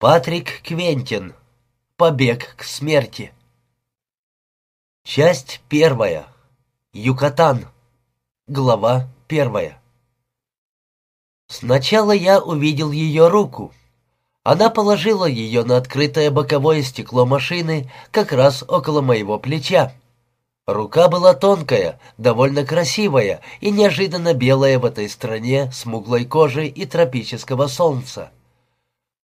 Патрик Квентин. Побег к смерти. Часть первая. Юкатан. Глава первая. Сначала я увидел ее руку. Она положила ее на открытое боковое стекло машины как раз около моего плеча. Рука была тонкая, довольно красивая и неожиданно белая в этой стране смуглой кожи и тропического солнца.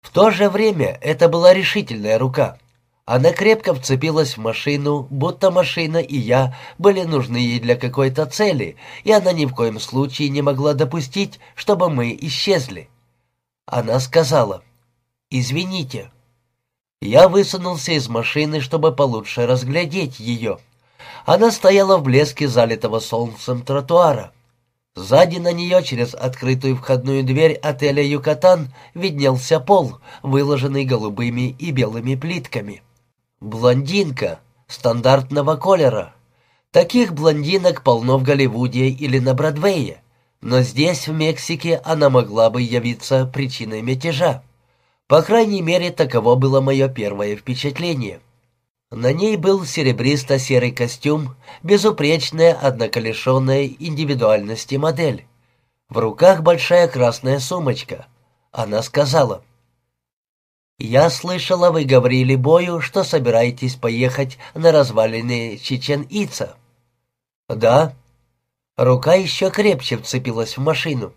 В то же время это была решительная рука. Она крепко вцепилась в машину, будто машина и я были нужны ей для какой-то цели, и она ни в коем случае не могла допустить, чтобы мы исчезли. Она сказала «Извините». Я высунулся из машины, чтобы получше разглядеть ее. Она стояла в блеске залитого солнцем тротуара. Сзади на нее через открытую входную дверь отеля «Юкатан» виднелся пол, выложенный голубыми и белыми плитками. Блондинка, стандартного колера. Таких блондинок полно в Голливуде или на Бродвее, но здесь, в Мексике, она могла бы явиться причиной мятежа. По крайней мере, таково было мое первое впечатление. На ней был серебристо-серый костюм, безупречная, однако лишенная индивидуальности модель. В руках большая красная сумочка. Она сказала, «Я слышала, вы говорили Бою, что собираетесь поехать на развалины Чечен-Ица». «Да». Рука еще крепче вцепилась в машину.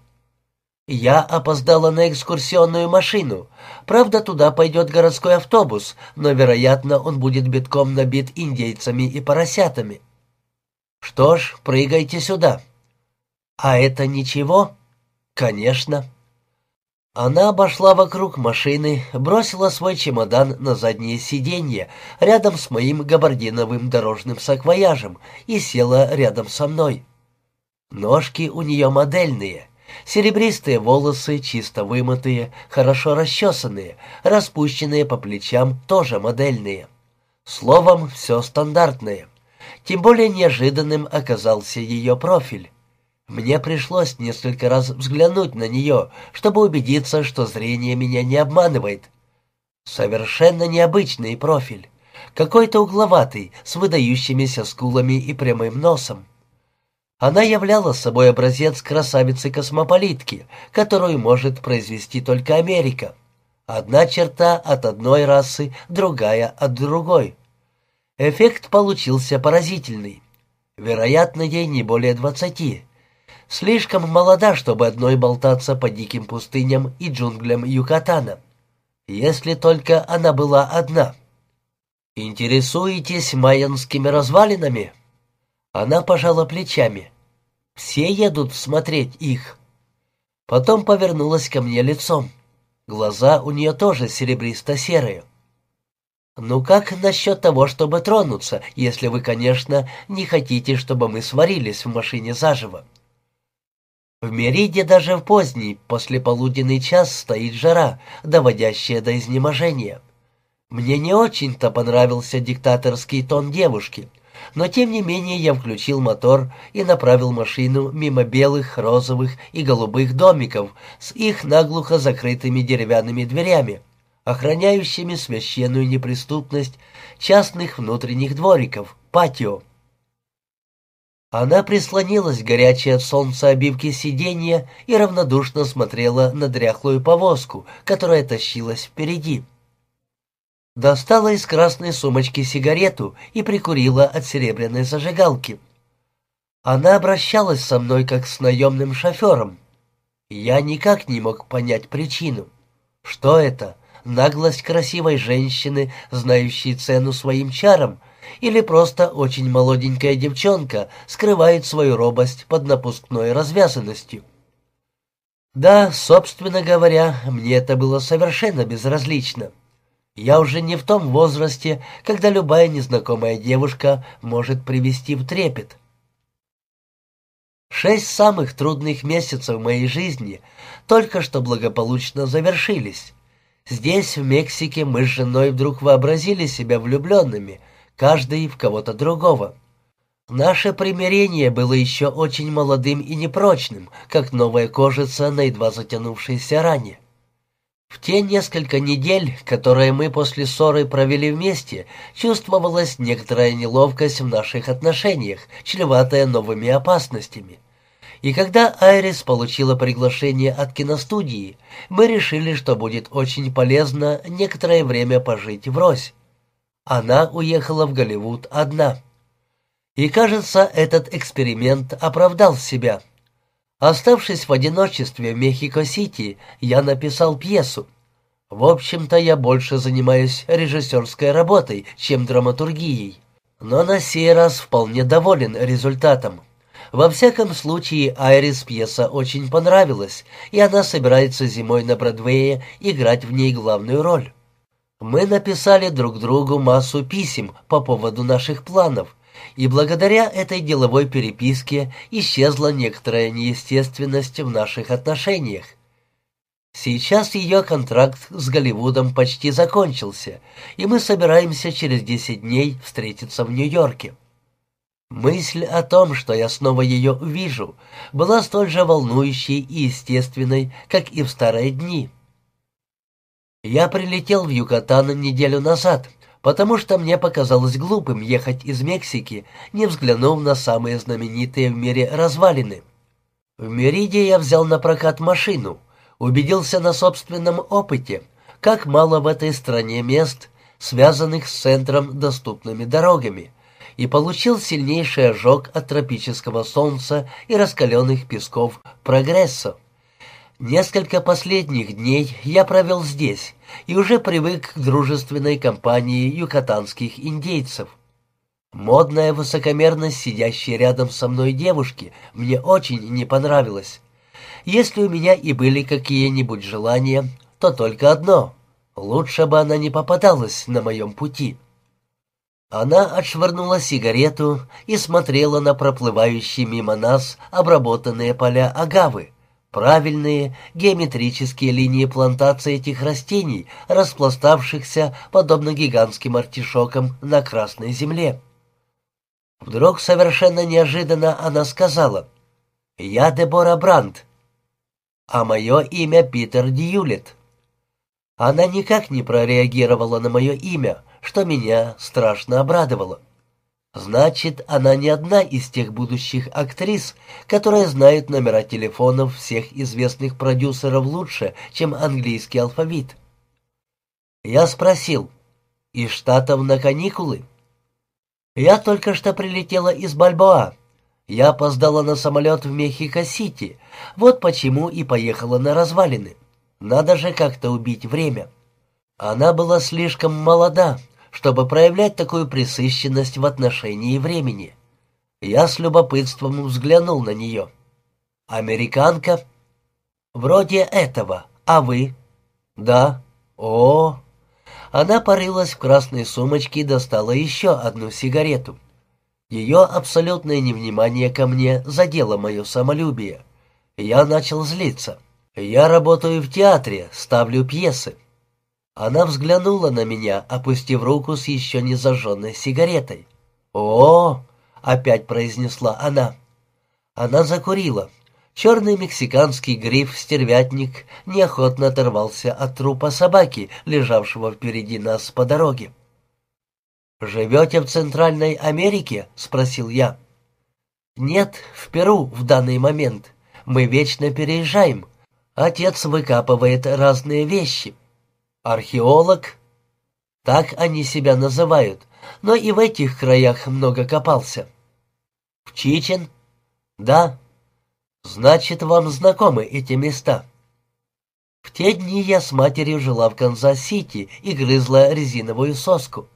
«Я опоздала на экскурсионную машину. Правда, туда пойдет городской автобус, но, вероятно, он будет битком набит индейцами и поросятами». «Что ж, прыгайте сюда». «А это ничего?» «Конечно». Она обошла вокруг машины, бросила свой чемодан на заднее сиденье рядом с моим габардиновым дорожным саквояжем и села рядом со мной. Ножки у нее модельные — Серебристые волосы, чисто вымытые, хорошо расчесанные, распущенные по плечам, тоже модельные. Словом, все стандартное. Тем более неожиданным оказался ее профиль. Мне пришлось несколько раз взглянуть на нее, чтобы убедиться, что зрение меня не обманывает. Совершенно необычный профиль. Какой-то угловатый, с выдающимися скулами и прямым носом. Она являла собой образец красавицы-космополитки, которую может произвести только Америка. Одна черта от одной расы, другая от другой. Эффект получился поразительный. Вероятно, ей не более двадцати. Слишком молода, чтобы одной болтаться по диким пустыням и джунглям Юкатана. Если только она была одна. «Интересуетесь майянскими развалинами?» Она пожала плечами. «Все едут смотреть их». Потом повернулась ко мне лицом. Глаза у нее тоже серебристо-серые. «Ну как насчет того, чтобы тронуться, если вы, конечно, не хотите, чтобы мы сварились в машине заживо?» В Мериде даже в поздний, послеполуденный час стоит жара, доводящая до изнеможения. Мне не очень-то понравился диктаторский тон девушки — но тем не менее я включил мотор и направил машину мимо белых, розовых и голубых домиков с их наглухо закрытыми деревянными дверями, охраняющими священную неприступность частных внутренних двориков, патио. Она прислонилась к горячей от солнца обивке сиденья и равнодушно смотрела на дряхлую повозку, которая тащилась впереди. Достала из красной сумочки сигарету и прикурила от серебряной зажигалки. Она обращалась со мной как с наемным шофером. Я никак не мог понять причину. Что это? Наглость красивой женщины, знающей цену своим чарам, или просто очень молоденькая девчонка скрывает свою робость под напускной развязанностью? Да, собственно говоря, мне это было совершенно безразлично. Я уже не в том возрасте, когда любая незнакомая девушка может привести в трепет. Шесть самых трудных месяцев моей жизни только что благополучно завершились. Здесь, в Мексике, мы с женой вдруг вообразили себя влюбленными, каждый в кого-то другого. Наше примирение было еще очень молодым и непрочным, как новая кожица на едва затянувшейся ране. В те несколько недель, которые мы после ссоры провели вместе, чувствовалась некоторая неловкость в наших отношениях, чреватая новыми опасностями. И когда Айрис получила приглашение от киностудии, мы решили, что будет очень полезно некоторое время пожить врозь. Она уехала в Голливуд одна. И, кажется, этот эксперимент оправдал себя. Оставшись в одиночестве в Мехико-Сити, я написал пьесу. В общем-то, я больше занимаюсь режиссерской работой, чем драматургией. Но на сей раз вполне доволен результатом. Во всяком случае, Айрис пьеса очень понравилась, и она собирается зимой на Бродвее играть в ней главную роль. Мы написали друг другу массу писем по поводу наших планов, и благодаря этой деловой переписке исчезла некоторая неестественность в наших отношениях. Сейчас ее контракт с Голливудом почти закончился, и мы собираемся через 10 дней встретиться в Нью-Йорке. Мысль о том, что я снова ее увижу, была столь же волнующей и естественной, как и в старые дни. Я прилетел в Юкатан неделю назад, потому что мне показалось глупым ехать из Мексики, не взглянув на самые знаменитые в мире развалины. В Мериде я взял на прокат машину, убедился на собственном опыте, как мало в этой стране мест, связанных с центром доступными дорогами, и получил сильнейший ожог от тропического солнца и раскаленных песков прогресса. Несколько последних дней я провел здесь и уже привык к дружественной компании юкатанских индейцев. Модная высокомерность сидящей рядом со мной девушки мне очень не понравилась. Если у меня и были какие-нибудь желания, то только одно — лучше бы она не попадалась на моем пути. Она отшвырнула сигарету и смотрела на проплывающие мимо нас обработанные поля агавы, правильные геометрические линии плантации этих растений, распластавшихся, подобно гигантским артишокам, на красной земле. Вдруг совершенно неожиданно она сказала «Я Дебора Брандт, а мое имя Питер Дьюлет». Она никак не прореагировала на мое имя, что меня страшно обрадовало. Значит, она не одна из тех будущих актрис, которые знают номера телефонов всех известных продюсеров лучше, чем английский алфавит. Я спросил, из Штатов на каникулы? Я только что прилетела из Бальбоа. Я опоздала на самолет в Мехико-Сити, вот почему и поехала на развалины. Надо же как-то убить время. Она была слишком молода, чтобы проявлять такую пресыщенность в отношении времени. Я с любопытством взглянул на нее. «Американка?» «Вроде этого. А вы?» «Да». «О!» Она порылась в красной сумочке и достала еще одну сигарету. Ее абсолютное невнимание ко мне задело мое самолюбие. Я начал злиться. «Я работаю в театре, ставлю пьесы». Она взглянула на меня, опустив руку с еще не зажженной сигаретой. «О!» — опять произнесла она. Она закурила. Черный мексиканский гриф-стервятник неохотно оторвался от трупа собаки, лежавшего впереди нас по дороге. «Живете в Центральной Америке?» — спросил я. «Нет, в Перу в данный момент. Мы вечно переезжаем. Отец выкапывает разные вещи. Археолог? Так они себя называют, но и в этих краях много копался. В Чичен? Да. Значит, вам знакомы эти места. В те дни я с матерью жила в Канзас-Сити и грызла резиновую соску.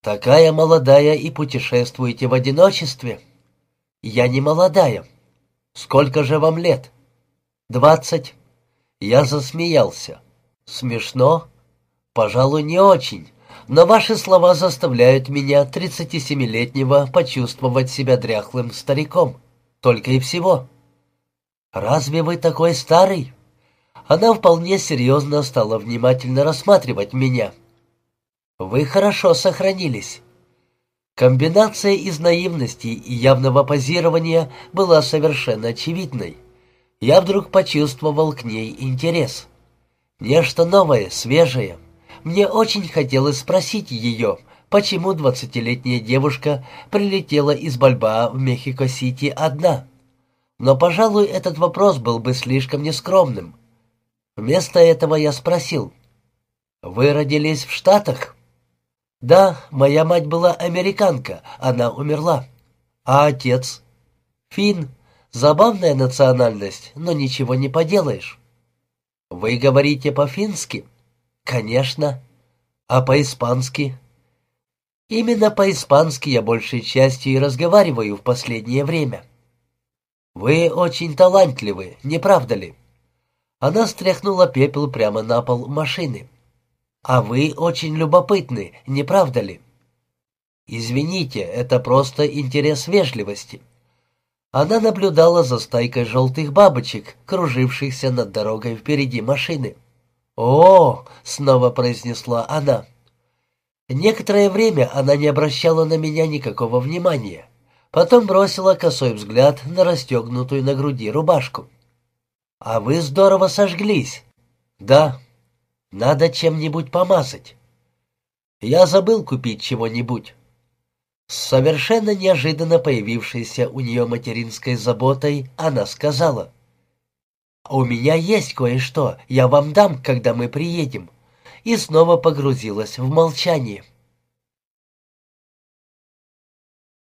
Такая молодая и путешествуете в одиночестве? Я не молодая. Сколько же вам лет? Двадцать. Я засмеялся. Смешно? Пожалуй, не очень. Но ваши слова заставляют меня, 37-летнего, почувствовать себя дряхлым стариком. Только и всего. Разве вы такой старый? Она вполне серьезно стала внимательно рассматривать меня. Вы хорошо сохранились. Комбинация из наивности и явного позирования была совершенно очевидной я вдруг почувствовал к ней интерес. Нечто новое, свежее. Мне очень хотелось спросить ее, почему двадцатилетняя девушка прилетела из Бальбаа в Мехико-Сити одна. Но, пожалуй, этот вопрос был бы слишком нескромным. Вместо этого я спросил, «Вы родились в Штатах?» «Да, моя мать была американка, она умерла. А отец?» «Фин. Забавная национальность, но ничего не поделаешь». «Вы говорите по-фински?» «Конечно. А по-испански?» «Именно по-испански я большей частью и разговариваю в последнее время». «Вы очень талантливы, не правда ли?» Она стряхнула пепел прямо на пол машины. «А вы очень любопытны, не правда ли?» «Извините, это просто интерес вежливости». Она наблюдала за стайкой желтых бабочек, кружившихся над дорогой впереди машины. «О!» — снова произнесла она. Некоторое время она не обращала на меня никакого внимания. Потом бросила косой взгляд на расстегнутую на груди рубашку. «А вы здорово сожглись». «Да. Надо чем-нибудь помазать». «Я забыл купить чего-нибудь». Совершенно неожиданно появившейся у нее материнской заботой она сказала. «У меня есть кое-что, я вам дам, когда мы приедем», и снова погрузилась в молчание.